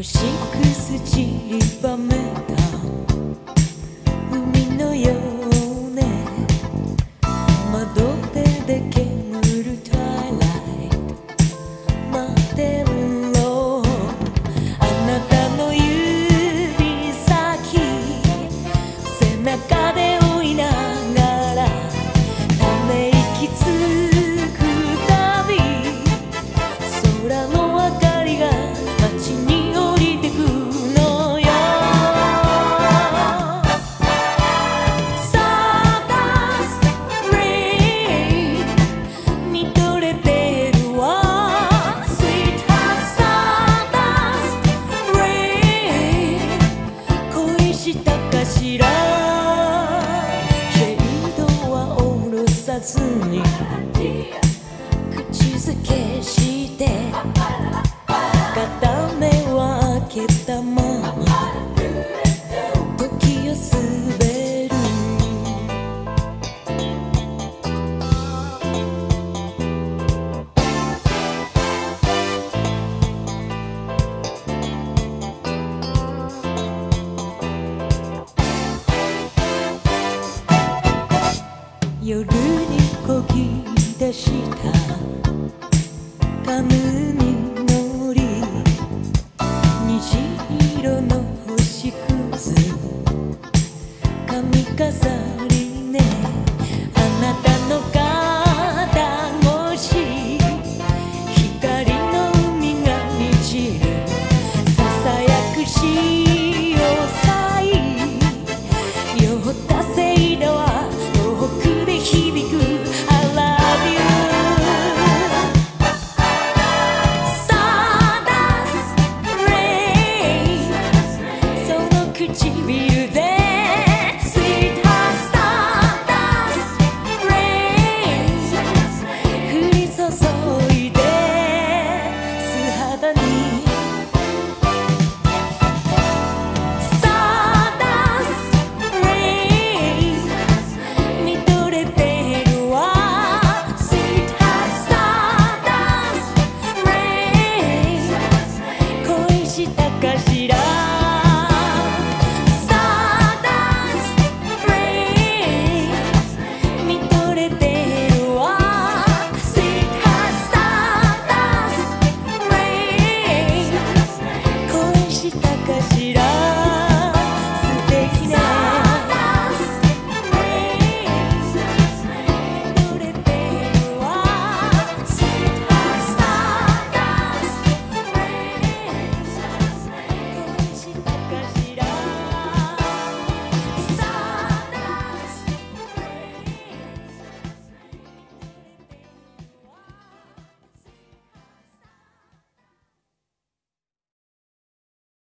Koshik, Krisiki, 片目は開けたまま。時を滑る。夜にこぎ出した。髪 casar